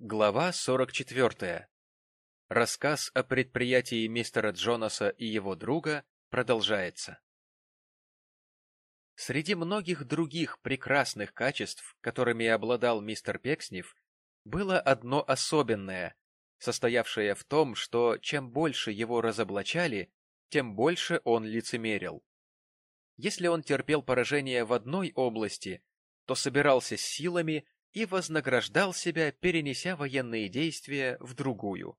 Глава 44. Рассказ о предприятии мистера Джонаса и его друга продолжается. Среди многих других прекрасных качеств, которыми обладал мистер Пекснев, было одно особенное, состоявшее в том, что чем больше его разоблачали, тем больше он лицемерил. Если он терпел поражение в одной области, то собирался с силами и вознаграждал себя, перенеся военные действия в другую.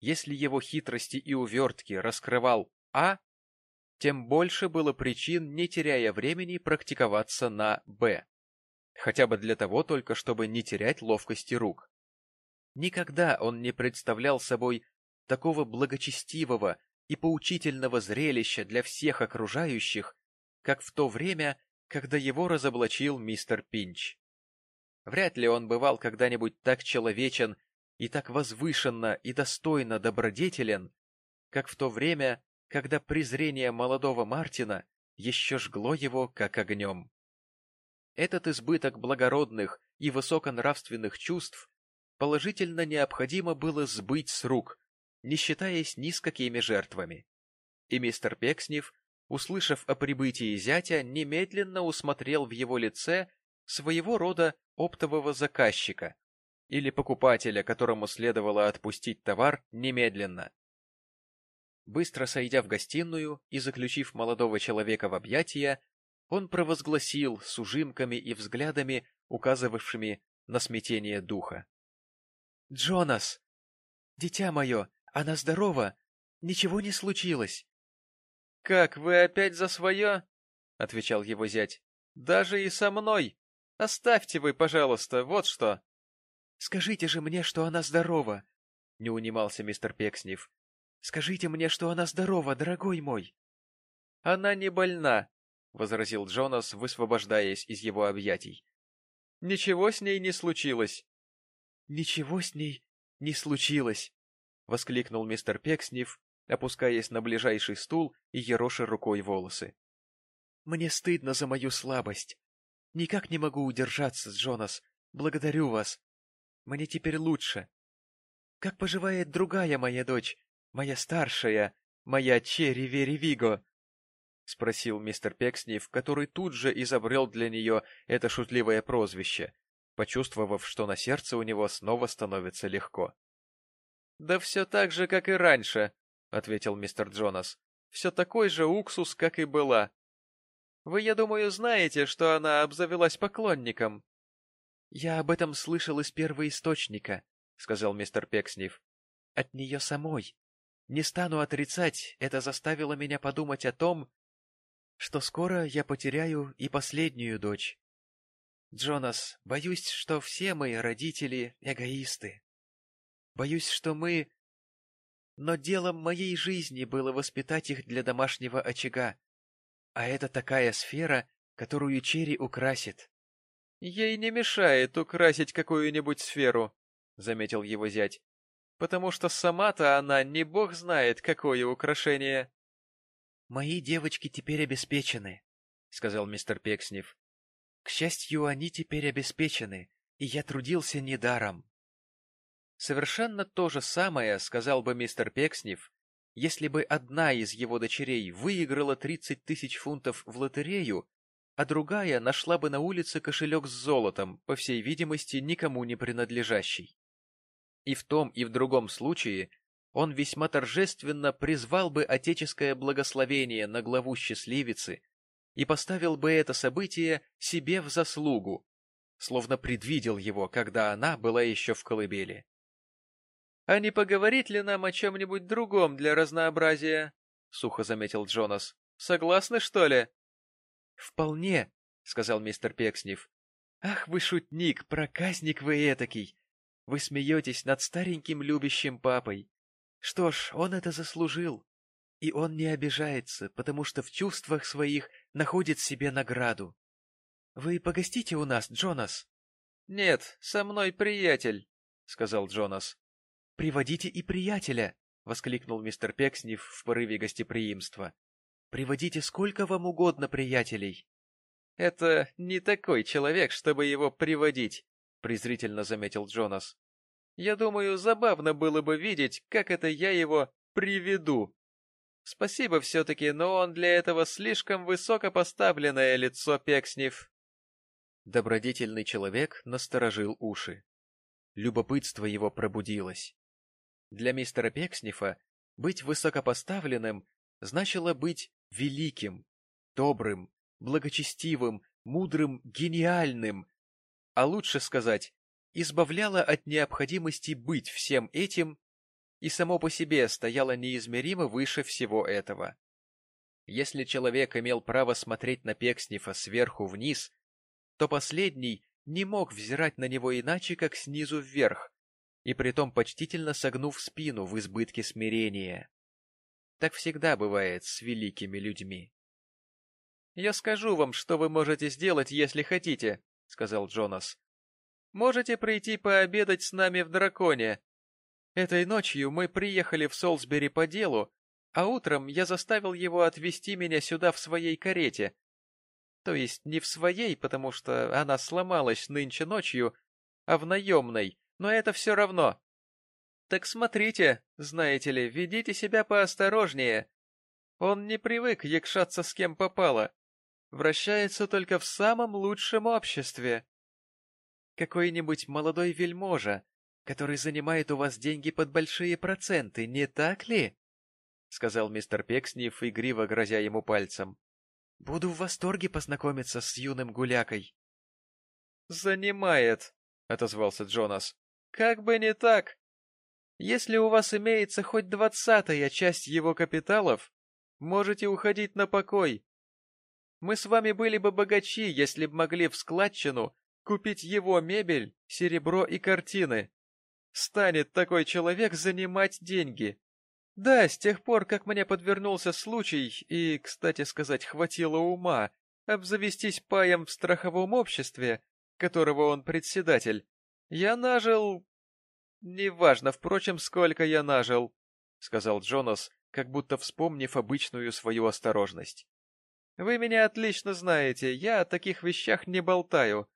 Если его хитрости и увертки раскрывал А, тем больше было причин, не теряя времени, практиковаться на Б. Хотя бы для того только, чтобы не терять ловкости рук. Никогда он не представлял собой такого благочестивого и поучительного зрелища для всех окружающих, как в то время, когда его разоблачил мистер Пинч. Вряд ли он бывал когда-нибудь так человечен и так возвышенно и достойно добродетелен, как в то время, когда презрение молодого Мартина еще жгло его как огнем. Этот избыток благородных и высоконравственных чувств положительно необходимо было сбыть с рук, не считаясь ни с какими жертвами. И мистер Пекснев, услышав о прибытии зятя, немедленно усмотрел в его лице своего рода оптового заказчика или покупателя, которому следовало отпустить товар немедленно. Быстро сойдя в гостиную и заключив молодого человека в объятия, он провозгласил с ужимками и взглядами, указывавшими на смятение духа. — Джонас! Дитя мое, она здорова, ничего не случилось. — Как, вы опять за свое? — отвечал его зять. — Даже и со мной. Оставьте вы, пожалуйста, вот что. — Скажите же мне, что она здорова, — не унимался мистер Пекснев. — Скажите мне, что она здорова, дорогой мой. — Она не больна, — возразил Джонас, высвобождаясь из его объятий. — Ничего с ней не случилось. — Ничего с ней не случилось, — воскликнул мистер Пекснев, опускаясь на ближайший стул и ероши рукой волосы. — Мне стыдно за мою слабость. Никак не могу удержаться, Джонас. Благодарю вас. Мне теперь лучше. Как поживает другая моя дочь, моя старшая, моя Черри Вери Виго? — спросил мистер Пекснев, который тут же изобрел для нее это шутливое прозвище, почувствовав, что на сердце у него снова становится легко. — Да все так же, как и раньше, — ответил мистер Джонас. — Все такой же уксус, как и была. Вы, я думаю, знаете, что она обзавелась поклонником. — Я об этом слышал из первоисточника, — сказал мистер Пекснев. — От нее самой. Не стану отрицать, это заставило меня подумать о том, что скоро я потеряю и последнюю дочь. Джонас, боюсь, что все мы, родители, эгоисты. Боюсь, что мы... Но делом моей жизни было воспитать их для домашнего очага, а это такая сфера, которую Черри украсит. — Ей не мешает украсить какую-нибудь сферу, — заметил его зять, — потому что сама-то она не бог знает, какое украшение. — Мои девочки теперь обеспечены, — сказал мистер Пекснев. — К счастью, они теперь обеспечены, и я трудился недаром. Совершенно то же самое сказал бы мистер Пекснев, если бы одна из его дочерей выиграла 30 тысяч фунтов в лотерею, а другая нашла бы на улице кошелек с золотом, по всей видимости, никому не принадлежащий. И в том, и в другом случае он весьма торжественно призвал бы отеческое благословение на главу счастливицы и поставил бы это событие себе в заслугу, словно предвидел его, когда она была еще в колыбели. — А не поговорить ли нам о чем-нибудь другом для разнообразия? — сухо заметил Джонас. — Согласны, что ли? — Вполне, — сказал мистер Пекснев. — Ах вы шутник, проказник вы этакий! Вы смеетесь над стареньким любящим папой. Что ж, он это заслужил. И он не обижается, потому что в чувствах своих находит себе награду. Вы погостите у нас, Джонас? — Нет, со мной приятель, — сказал Джонас. — Приводите и приятеля! — воскликнул мистер Пекснев в порыве гостеприимства. — Приводите сколько вам угодно приятелей. — Это не такой человек, чтобы его приводить, — презрительно заметил Джонас. Я думаю, забавно было бы видеть, как это я его приведу. Спасибо все-таки, но он для этого слишком высокопоставленное лицо Пекснев. Добродетельный человек насторожил уши. Любопытство его пробудилось. Для мистера Пекснифа быть высокопоставленным значило быть великим, добрым, благочестивым, мудрым, гениальным, а лучше сказать, избавляло от необходимости быть всем этим и само по себе стояло неизмеримо выше всего этого. Если человек имел право смотреть на Пекснифа сверху вниз, то последний не мог взирать на него иначе, как снизу вверх, и притом почтительно согнув спину в избытке смирения. Так всегда бывает с великими людьми. — Я скажу вам, что вы можете сделать, если хотите, — сказал Джонас. — Можете прийти пообедать с нами в Драконе, Этой ночью мы приехали в Солсбери по делу, а утром я заставил его отвезти меня сюда в своей карете. То есть не в своей, потому что она сломалась нынче ночью, а в наемной, но это все равно. Так смотрите, знаете ли, ведите себя поосторожнее. Он не привык якшаться с кем попало. Вращается только в самом лучшем обществе. Какой-нибудь молодой вельможа, который занимает у вас деньги под большие проценты, не так ли? — сказал мистер Пекснев, игриво грозя ему пальцем. — Буду в восторге познакомиться с юным гулякой. — Занимает, — отозвался Джонас. — Как бы не так. Если у вас имеется хоть двадцатая часть его капиталов, можете уходить на покой. Мы с вами были бы богачи, если б могли в складчину купить его мебель, серебро и картины станет такой человек занимать деньги? Да, с тех пор, как мне подвернулся случай, и, кстати сказать, хватило ума, обзавестись паем в страховом обществе, которого он председатель, я нажил... Неважно, впрочем, сколько я нажил, — сказал Джонас, как будто вспомнив обычную свою осторожность. Вы меня отлично знаете, я о таких вещах не болтаю.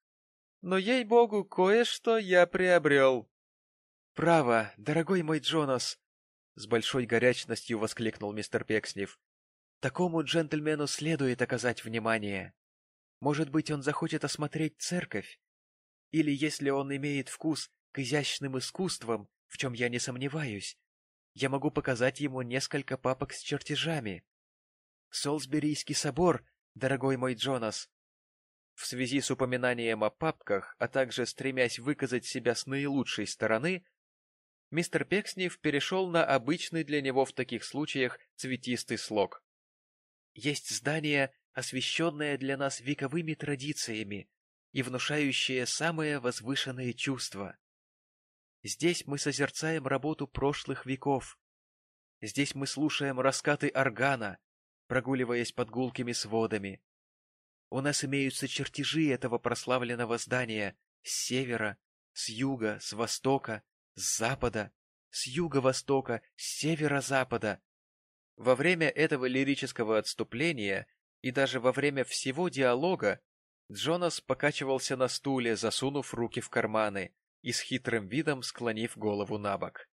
Но, ей-богу, кое-что я приобрел. «Право, дорогой мой Джонас!» — с большой горячностью воскликнул мистер Пекснев. «Такому джентльмену следует оказать внимание. Может быть, он захочет осмотреть церковь? Или, если он имеет вкус к изящным искусствам, в чем я не сомневаюсь, я могу показать ему несколько папок с чертежами. Солсберийский собор, дорогой мой Джонас!» В связи с упоминанием о папках, а также стремясь выказать себя с наилучшей стороны, мистер Пекснев перешел на обычный для него в таких случаях цветистый слог. «Есть здание, освященное для нас вековыми традициями и внушающее самые возвышенные чувства. Здесь мы созерцаем работу прошлых веков. Здесь мы слушаем раскаты органа, прогуливаясь под гулкими сводами. У нас имеются чертежи этого прославленного здания с севера, с юга, с востока, с запада, с юго-востока, с северо-запада. Во время этого лирического отступления и даже во время всего диалога Джонас покачивался на стуле, засунув руки в карманы и с хитрым видом склонив голову на бок.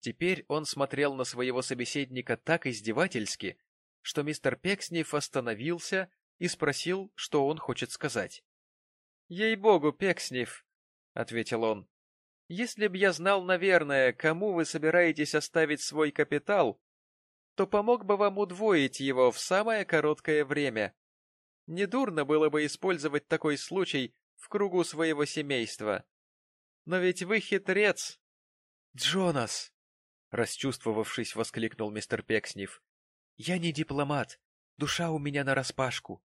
Теперь он смотрел на своего собеседника так издевательски, что мистер Пекснев остановился и спросил, что он хочет сказать. — Ей-богу, Пекснев, — ответил он, если б я знал, наверное, кому вы собираетесь оставить свой капитал, то помог бы вам удвоить его в самое короткое время. Недурно было бы использовать такой случай в кругу своего семейства. Но ведь вы хитрец. — Джонас! — расчувствовавшись, воскликнул мистер Пекснев. — Я не дипломат, душа у меня нараспашку.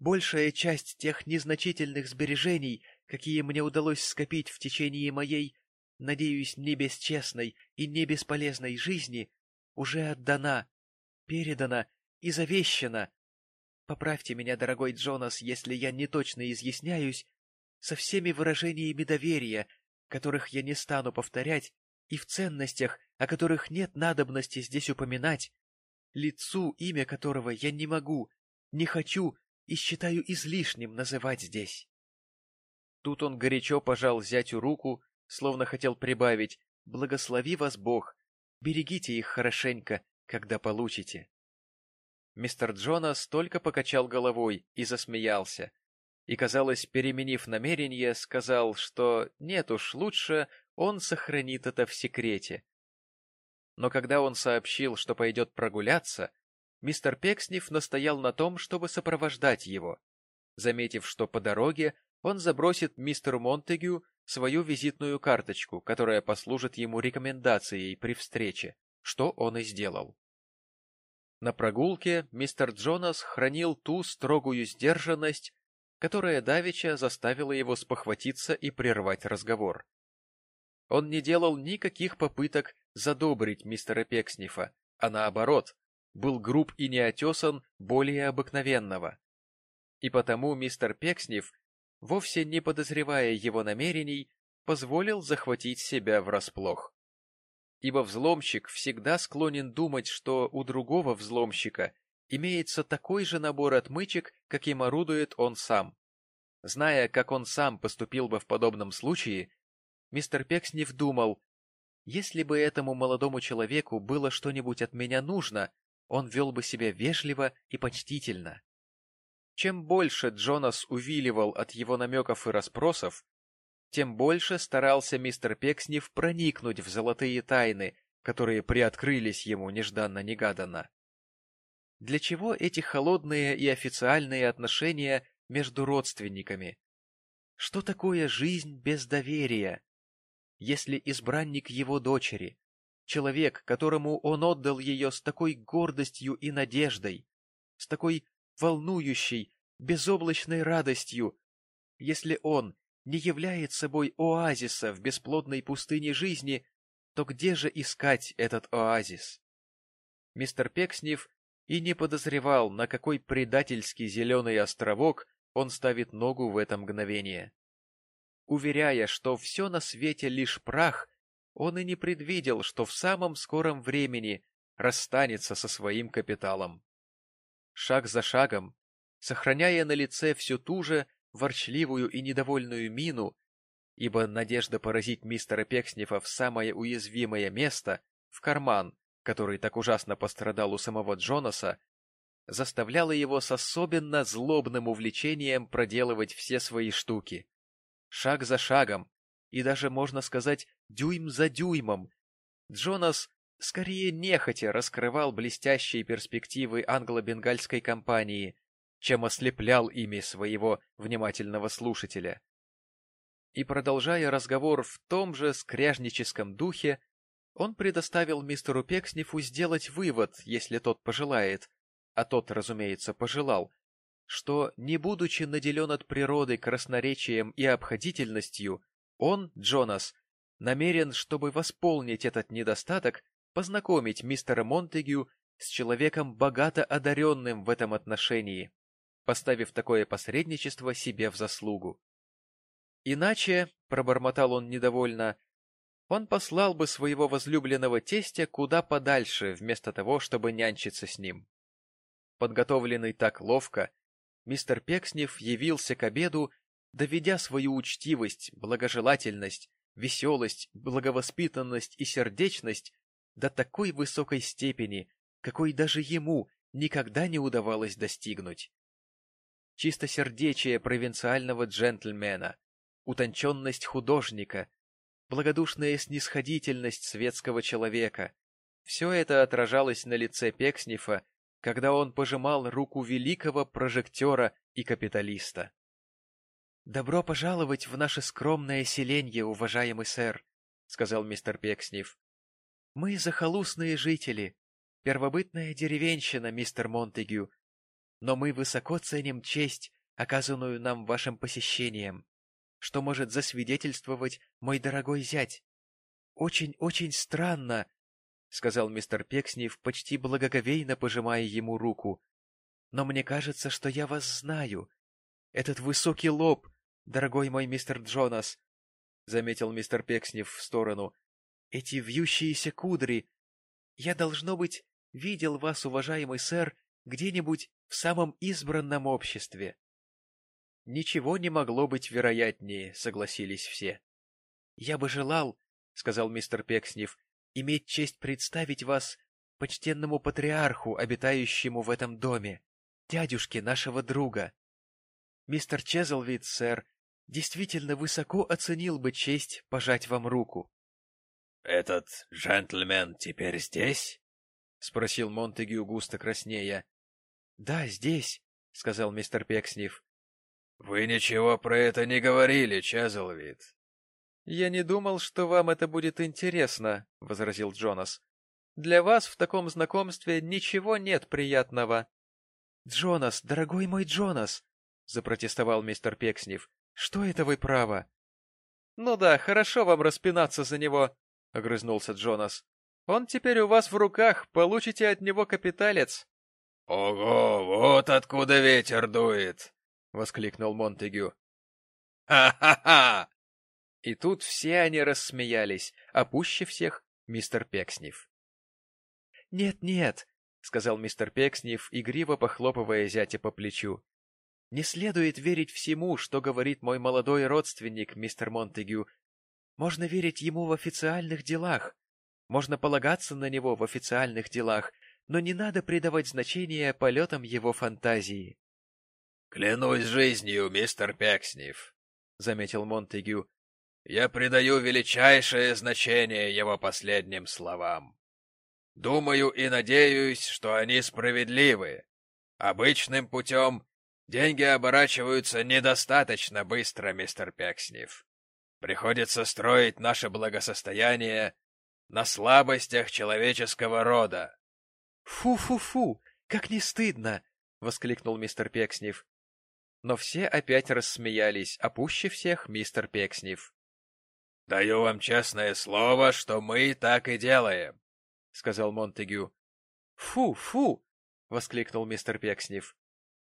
Большая часть тех незначительных сбережений, какие мне удалось скопить в течение моей, надеюсь, не бесчестной и не бесполезной жизни, уже отдана, передана и завещана. Поправьте меня, дорогой Джонас, если я не точно изъясняюсь, со всеми выражениями доверия, которых я не стану повторять, и в ценностях, о которых нет надобности здесь упоминать, лицу, имя которого я не могу, не хочу и считаю излишним называть здесь. Тут он горячо пожал зятю руку словно хотел прибавить «Благослови вас Бог, берегите их хорошенько, когда получите». Мистер Джонас только покачал головой и засмеялся, и, казалось, переменив намерение, сказал, что нет уж, лучше он сохранит это в секрете. Но когда он сообщил, что пойдет прогуляться, мистер Пекснев настоял на том, чтобы сопровождать его, заметив, что по дороге он забросит мистеру Монтегю свою визитную карточку, которая послужит ему рекомендацией при встрече, что он и сделал. На прогулке мистер Джонас хранил ту строгую сдержанность, которая давеча заставила его спохватиться и прервать разговор. Он не делал никаких попыток задобрить мистера Пекснифа, а наоборот, был груб и неотесан более обыкновенного. И потому мистер Пекснев, вовсе не подозревая его намерений, позволил захватить себя врасплох ибо взломщик всегда склонен думать, что у другого взломщика имеется такой же набор отмычек, каким орудует он сам. Зная, как он сам поступил бы в подобном случае, мистер Пекснев думал, если бы этому молодому человеку было что-нибудь от меня нужно, он вел бы себя вежливо и почтительно. Чем больше Джонас увиливал от его намеков и расспросов, тем больше старался мистер Пекснев проникнуть в золотые тайны, которые приоткрылись ему нежданно-негаданно. Для чего эти холодные и официальные отношения между родственниками? Что такое жизнь без доверия? Если избранник его дочери, человек, которому он отдал ее с такой гордостью и надеждой, с такой волнующей, безоблачной радостью, если он не являет собой оазиса в бесплодной пустыне жизни, то где же искать этот оазис? Мистер Пекснев и не подозревал, на какой предательский зеленый островок он ставит ногу в это мгновение. Уверяя, что все на свете лишь прах, он и не предвидел, что в самом скором времени расстанется со своим капиталом. Шаг за шагом, сохраняя на лице всю ту же ворчливую и недовольную мину, ибо надежда поразить мистера Пекснифа в самое уязвимое место, в карман, который так ужасно пострадал у самого Джонаса, заставляла его с особенно злобным увлечением проделывать все свои штуки. Шаг за шагом, и даже, можно сказать, дюйм за дюймом, Джонас скорее нехотя раскрывал блестящие перспективы англо-бенгальской компании, чем ослеплял ими своего внимательного слушателя. И продолжая разговор в том же скряжническом духе, он предоставил мистеру Пекснифу сделать вывод, если тот пожелает, а тот, разумеется, пожелал, что, не будучи наделен от природы красноречием и обходительностью, он, Джонас, намерен, чтобы восполнить этот недостаток, познакомить мистера Монтегю с человеком богато одаренным в этом отношении, поставив такое посредничество себе в заслугу. Иначе, — пробормотал он недовольно, — он послал бы своего возлюбленного тестя куда подальше, вместо того, чтобы нянчиться с ним. Подготовленный так ловко, мистер Пекснев явился к обеду, доведя свою учтивость, благожелательность, веселость, благовоспитанность и сердечность до такой высокой степени, какой даже ему никогда не удавалось достигнуть чистосердечие провинциального джентльмена, утонченность художника, благодушная снисходительность светского человека. Все это отражалось на лице Пекснифа, когда он пожимал руку великого прожектора и капиталиста. — Добро пожаловать в наше скромное селенье, уважаемый сэр, — сказал мистер Пекснев. — Мы захолустные жители, первобытная деревенщина, мистер Монтегю, но мы высоко ценим честь, оказанную нам вашим посещением, что может засвидетельствовать мой дорогой зять. Очень-очень странно, — сказал мистер Пекснев, почти благоговейно пожимая ему руку. — Но мне кажется, что я вас знаю. Этот высокий лоб, дорогой мой мистер Джонас, — заметил мистер Пекснев в сторону, — эти вьющиеся кудри. Я, должно быть, видел вас, уважаемый сэр, где-нибудь в самом избранном обществе. Ничего не могло быть вероятнее, согласились все. Я бы желал, — сказал мистер Пекснев, — иметь честь представить вас почтенному патриарху, обитающему в этом доме, дядюшке нашего друга. Мистер Чезлвид, сэр, действительно высоко оценил бы честь пожать вам руку. — Этот джентльмен теперь здесь? — спросил Монтегю густо краснея. — Да, здесь, — сказал мистер Пекснев. — Вы ничего про это не говорили, Чезлвид. — Я не думал, что вам это будет интересно, — возразил Джонас. — Для вас в таком знакомстве ничего нет приятного. — Джонас, дорогой мой Джонас, — запротестовал мистер Пекснев, — что это вы право? — Ну да, хорошо вам распинаться за него, — огрызнулся Джонас. Он теперь у вас в руках, получите от него капиталец. — Ого, вот откуда ветер дует! — воскликнул Монтегю. «Ха-ха-ха!» И тут все они рассмеялись, а пуще всех мистер Пекснев. «Нет-нет», — сказал мистер Пекснев, игриво похлопывая зятя по плечу. «Не следует верить всему, что говорит мой молодой родственник, мистер Монтегю. Можно верить ему в официальных делах, можно полагаться на него в официальных делах, но не надо придавать значения полетам его фантазии. — Клянусь жизнью, мистер Пекснев, — заметил Монтегю, — я придаю величайшее значение его последним словам. Думаю и надеюсь, что они справедливы. Обычным путем деньги оборачиваются недостаточно быстро, мистер Пекснев. Приходится строить наше благосостояние на слабостях человеческого рода. «Фу-фу-фу! Как не стыдно!» — воскликнул мистер Пекснев. Но все опять рассмеялись, а пуще всех мистер Пекснев. «Даю вам честное слово, что мы так и делаем», — сказал Монтегю. «Фу-фу!» — воскликнул мистер Пекснев.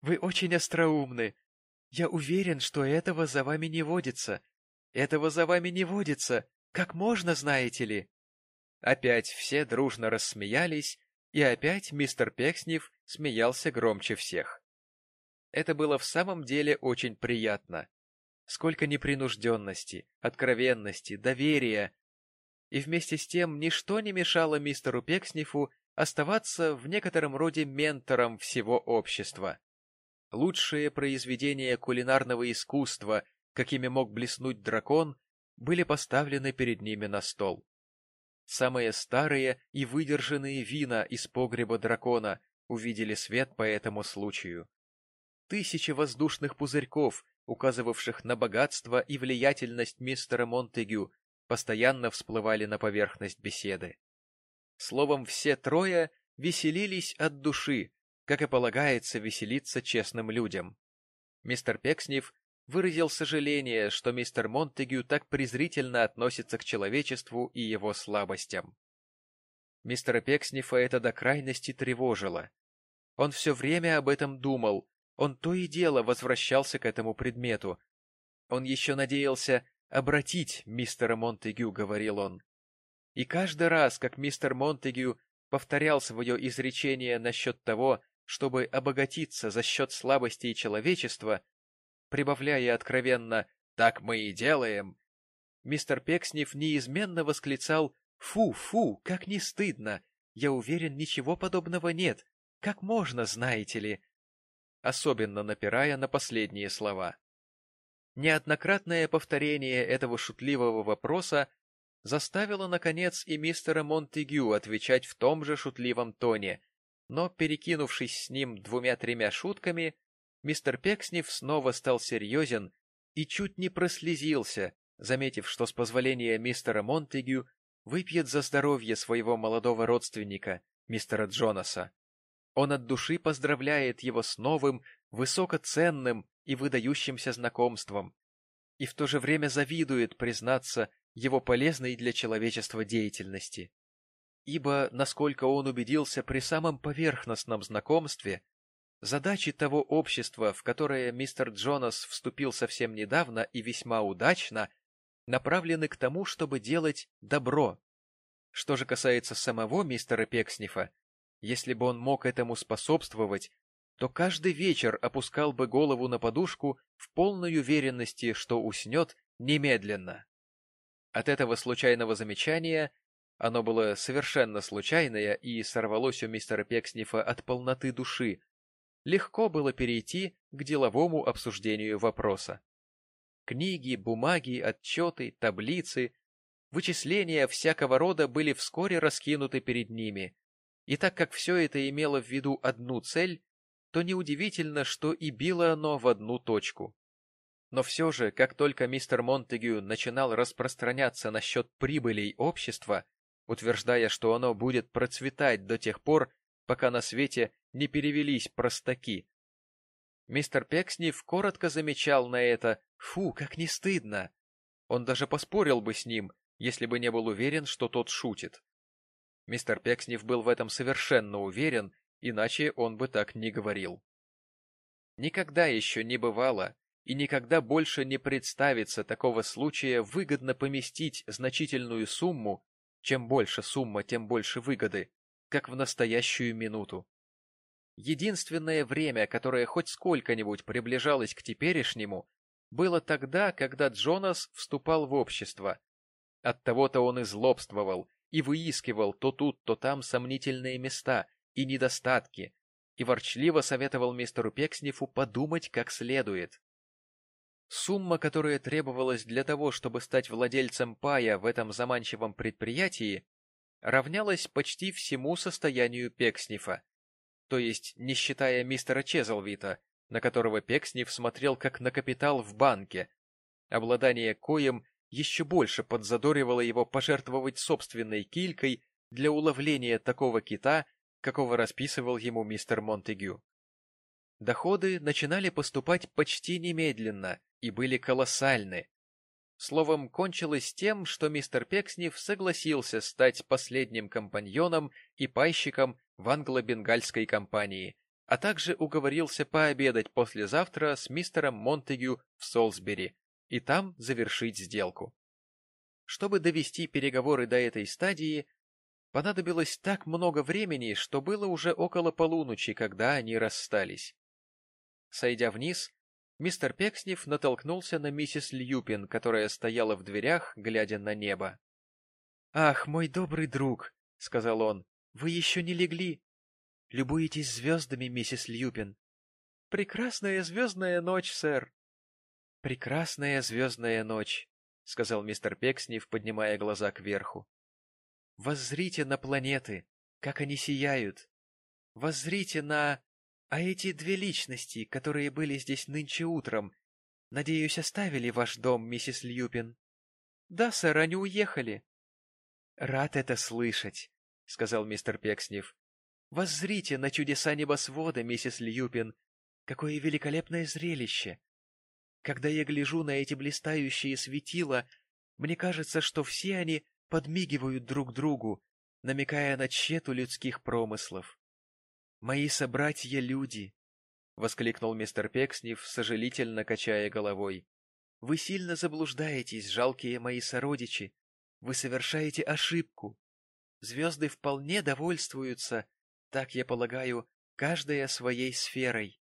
«Вы очень остроумны. Я уверен, что этого за вами не водится. Этого за вами не водится. Как можно, знаете ли?» Опять все дружно рассмеялись, и опять мистер Пекснев смеялся громче всех. Это было в самом деле очень приятно. Сколько непринужденности, откровенности, доверия. И вместе с тем ничто не мешало мистеру Пекснифу оставаться в некотором роде ментором всего общества. Лучшие произведения кулинарного искусства, какими мог блеснуть дракон, были поставлены перед ними на стол. Самые старые и выдержанные вина из погреба дракона увидели свет по этому случаю. Тысячи воздушных пузырьков, указывавших на богатство и влиятельность мистера Монтегю, постоянно всплывали на поверхность беседы. Словом, все трое веселились от души, как и полагается веселиться честным людям. Мистер Пекснев выразил сожаление, что мистер Монтегю так презрительно относится к человечеству и его слабостям. Мистера Пекснифа это до крайности тревожило. Он все время об этом думал, он то и дело возвращался к этому предмету. Он еще надеялся обратить мистера Монтегю, говорил он. И каждый раз, как мистер Монтегю повторял свое изречение насчет того, чтобы обогатиться за счет слабостей человечества, прибавляя откровенно «так мы и делаем», мистер Пекснев неизменно восклицал «Фу, фу, как не стыдно! Я уверен, ничего подобного нет. Как можно, знаете ли?» Особенно напирая на последние слова. Неоднократное повторение этого шутливого вопроса заставило, наконец, и мистера Монтегю отвечать в том же шутливом тоне, но, перекинувшись с ним двумя-тремя шутками, мистер Пекснев снова стал серьезен и чуть не прослезился, заметив, что с позволения мистера Монтегю выпьет за здоровье своего молодого родственника, мистера Джонаса. Он от души поздравляет его с новым, высокоценным и выдающимся знакомством, и в то же время завидует, признаться, его полезной для человечества деятельности. Ибо, насколько он убедился при самом поверхностном знакомстве, Задачи того общества, в которое мистер Джонас вступил совсем недавно и весьма удачно, направлены к тому, чтобы делать добро. Что же касается самого мистера Пекснифа, если бы он мог этому способствовать, то каждый вечер опускал бы голову на подушку в полной уверенности, что уснет немедленно. От этого случайного замечания, оно было совершенно случайное и сорвалось у мистера Пекснифа от полноты души, легко было перейти к деловому обсуждению вопроса. Книги, бумаги, отчеты, таблицы, вычисления всякого рода были вскоре раскинуты перед ними, и так как все это имело в виду одну цель, то неудивительно, что и било оно в одну точку. Но все же, как только мистер Монтегю начинал распространяться насчет прибылей общества, утверждая, что оно будет процветать до тех пор, пока на свете не перевелись простаки, мистер Пекснев коротко замечал на это «Фу, как не стыдно!» Он даже поспорил бы с ним, если бы не был уверен, что тот шутит. Мистер Пекснев был в этом совершенно уверен, иначе он бы так не говорил. Никогда еще не бывало, и никогда больше не представится такого случая выгодно поместить значительную сумму, чем больше сумма, тем больше выгоды, как в настоящую минуту. Единственное время, которое хоть сколько-нибудь приближалось к теперешнему, было тогда, когда Джонас вступал в общество. Оттого-то он и злобствовал, и выискивал то тут, то там сомнительные места и недостатки, и ворчливо советовал мистеру Пекснифу подумать как следует. Сумма, которая требовалась для того, чтобы стать владельцем пая в этом заманчивом предприятии, равнялась почти всему состоянию Пекснифа, то есть не считая мистера Чезлвита, на которого Пекснев смотрел как на капитал в банке, обладание коем еще больше подзадоривало его пожертвовать собственной килькой для уловления такого кита, какого расписывал ему мистер Монтегю. Доходы начинали поступать почти немедленно и были колоссальны. Словом, кончилось тем, что мистер Пекснев согласился стать последним компаньоном и пайщиком в англо-бенгальской компании, а также уговорился пообедать послезавтра с мистером Монтегю в Солсбери и там завершить сделку. Чтобы довести переговоры до этой стадии, понадобилось так много времени, что было уже около полуночи, когда они расстались. Сойдя вниз, мистер Пекснев натолкнулся на миссис Льюпин, которая стояла в дверях, глядя на небо. — Ах, мой добрый друг, — сказал он, — вы еще не легли. Любуетесь звездами, миссис Льюпин. — Прекрасная звездная ночь, сэр. — Прекрасная звездная ночь, — сказал мистер Пекснев, поднимая глаза кверху. — Воззрите на планеты, как они сияют. Воззрите на... А эти две личности, которые были здесь нынче утром, надеюсь, оставили ваш дом, миссис Льюпин? — Да, сэр, они уехали. — Рад это слышать, — сказал мистер Пекснев. — Воззрите на чудеса небосвода, миссис Льюпин. Какое великолепное зрелище! Когда я гляжу на эти блистающие светила, мне кажется, что все они подмигивают друг другу, намекая на тщету людских промыслов. «Мои собратья — люди!» — воскликнул мистер Пекснев, сожалительно качая головой. «Вы сильно заблуждаетесь, жалкие мои сородичи. Вы совершаете ошибку. Звезды вполне довольствуются, так я полагаю, каждая своей сферой.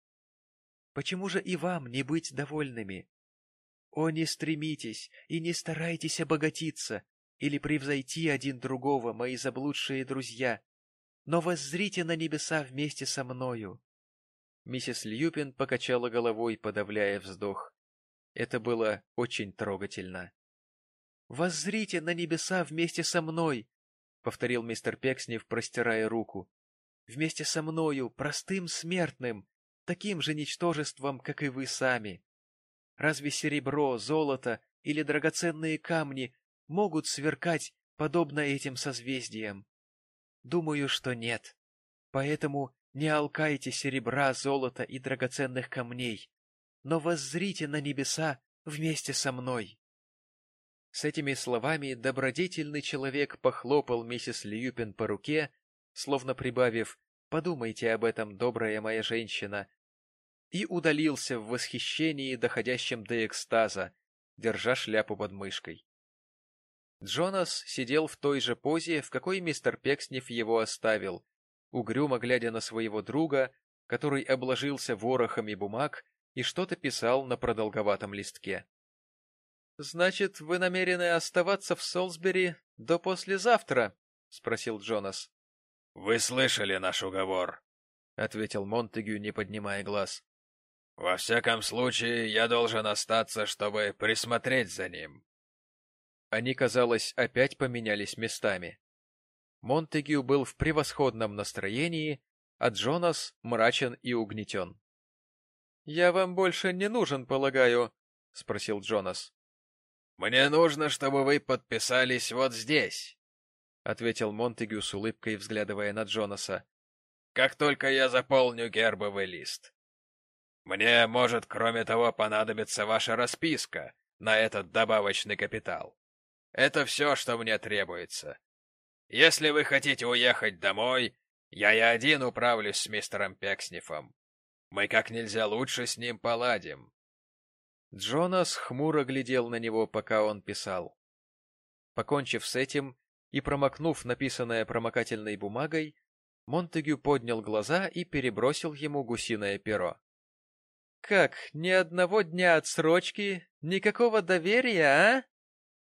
Почему же и вам не быть довольными? О, не стремитесь и не старайтесь обогатиться или превзойти один другого, мои заблудшие друзья но воззрите на небеса вместе со мною. Миссис Льюпин покачала головой, подавляя вздох. Это было очень трогательно. «Воззрите на небеса вместе со мной!» — повторил мистер Пекснев, простирая руку. «Вместе со мною, простым смертным, таким же ничтожеством, как и вы сами. Разве серебро, золото или драгоценные камни могут сверкать, подобно этим созвездиям? Думаю, что нет. Поэтому не алкайте серебра, золота и драгоценных камней, но воззрите на небеса вместе со мной. С этими словами добродетельный человек похлопал миссис Льюпин по руке, словно прибавив «Подумайте об этом, добрая моя женщина», и удалился в восхищении, доходящем до экстаза, держа шляпу под мышкой. Джонас сидел в той же позе, в какой мистер Пекснев его оставил, угрюмо глядя на своего друга, который обложился ворохами бумаг и что-то писал на продолговатом листке. Значит, вы намерены оставаться в Солсбери до послезавтра? — спросил Джонас. — Вы слышали наш уговор, — ответил Монтегю, не поднимая глаз. — Во всяком случае, я должен остаться, чтобы присмотреть за ним. Они, казалось, опять поменялись местами. Монтегю был в превосходном настроении, а Джонас мрачен и угнетен. — Я вам больше не нужен, полагаю? — спросил Джонас. — Мне нужно, чтобы вы подписались вот здесь, — ответил Монтегю с улыбкой, взглядывая на Джонаса. — Как только я заполню гербовый лист. Мне, может, кроме того, понадобится ваша расписка на этот добавочный капитал. Это все, что мне требуется. Если вы хотите уехать домой, я и один управлюсь с мистером Пекснифом. Мы как нельзя лучше с ним поладим. Джонас хмуро глядел на него, пока он писал. Покончив с этим и промокнув написанное промокательной бумагой, Монтегю поднял глаза и перебросил ему гусиное перо. — Как, ни одного дня отсрочки, никакого доверия, а? —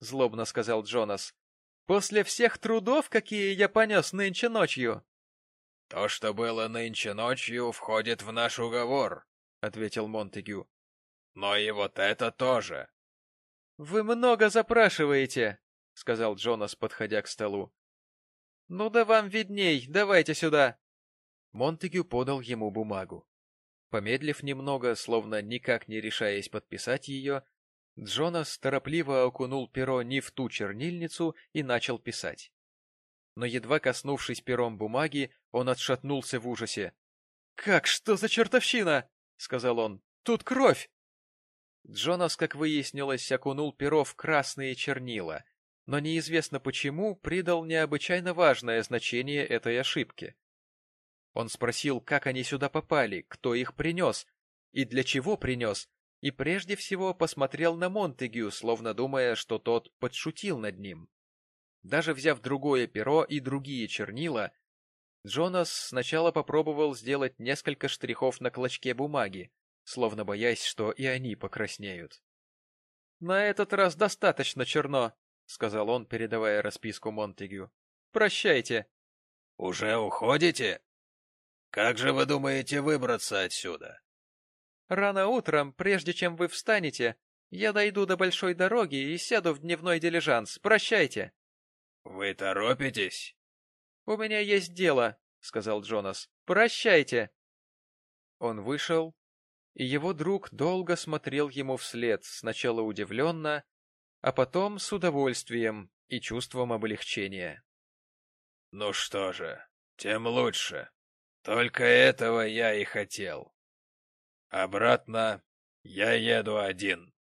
злобно сказал Джонас. — После всех трудов, какие я понес нынче ночью. — То, что было нынче ночью, входит в наш уговор, — ответил Монтегю. — Но и вот это тоже. — Вы много запрашиваете, — сказал Джонас, подходя к столу. — Ну да вам видней, давайте сюда. Монтегю подал ему бумагу. Помедлив немного, словно никак не решаясь подписать ее, Джонас торопливо окунул перо не в ту чернильницу и начал писать но, едва коснувшись пером бумаги, он отшатнулся в ужасе. — Как, что за чертовщина? — сказал он. — Тут кровь! Джонас, как выяснилось, окунул перо в красные чернила, но неизвестно почему придал необычайно важное значение этой ошибке. Он спросил, как они сюда попали, кто их принес и для чего принес, и прежде всего посмотрел на Монтегю, словно думая, что тот подшутил над ним. Даже взяв другое перо и другие чернила, Джонас сначала попробовал сделать несколько штрихов на клочке бумаги, словно боясь, что и они покраснеют. — На этот раз достаточно черно, — сказал он, передавая расписку Монтегю. — Прощайте. — Уже уходите? Как же вы думаете выбраться отсюда? — Рано утром, прежде чем вы встанете, я дойду до большой дороги и сяду в дневной дилижанс. Прощайте. «Вы торопитесь?» «У меня есть дело», — сказал Джонас. «Прощайте». Он вышел, и его друг долго смотрел ему вслед, сначала удивленно, а потом с удовольствием и чувством облегчения. «Ну что же, тем лучше. Только этого я и хотел. Обратно я еду один».